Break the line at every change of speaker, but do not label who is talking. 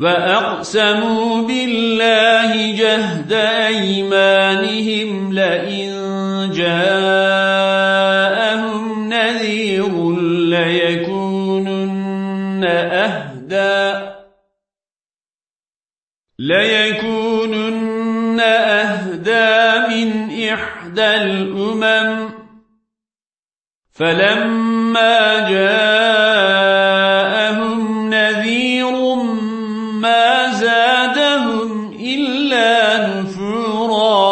وأقسموا بالله جهد أيمانهم لئن جاءهم نذير ليكونن أهدى ليكونن أهدى من إحدى الأمم فلما جاءهم ما زادهم إلا نفورا.